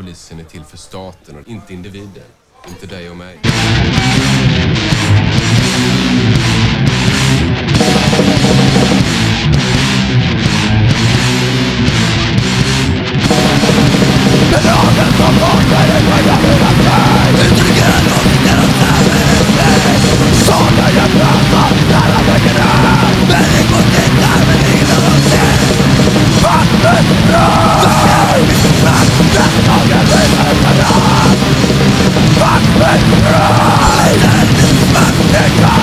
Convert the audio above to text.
polisen är till för staten och inte individen. Inte dig och mig. America.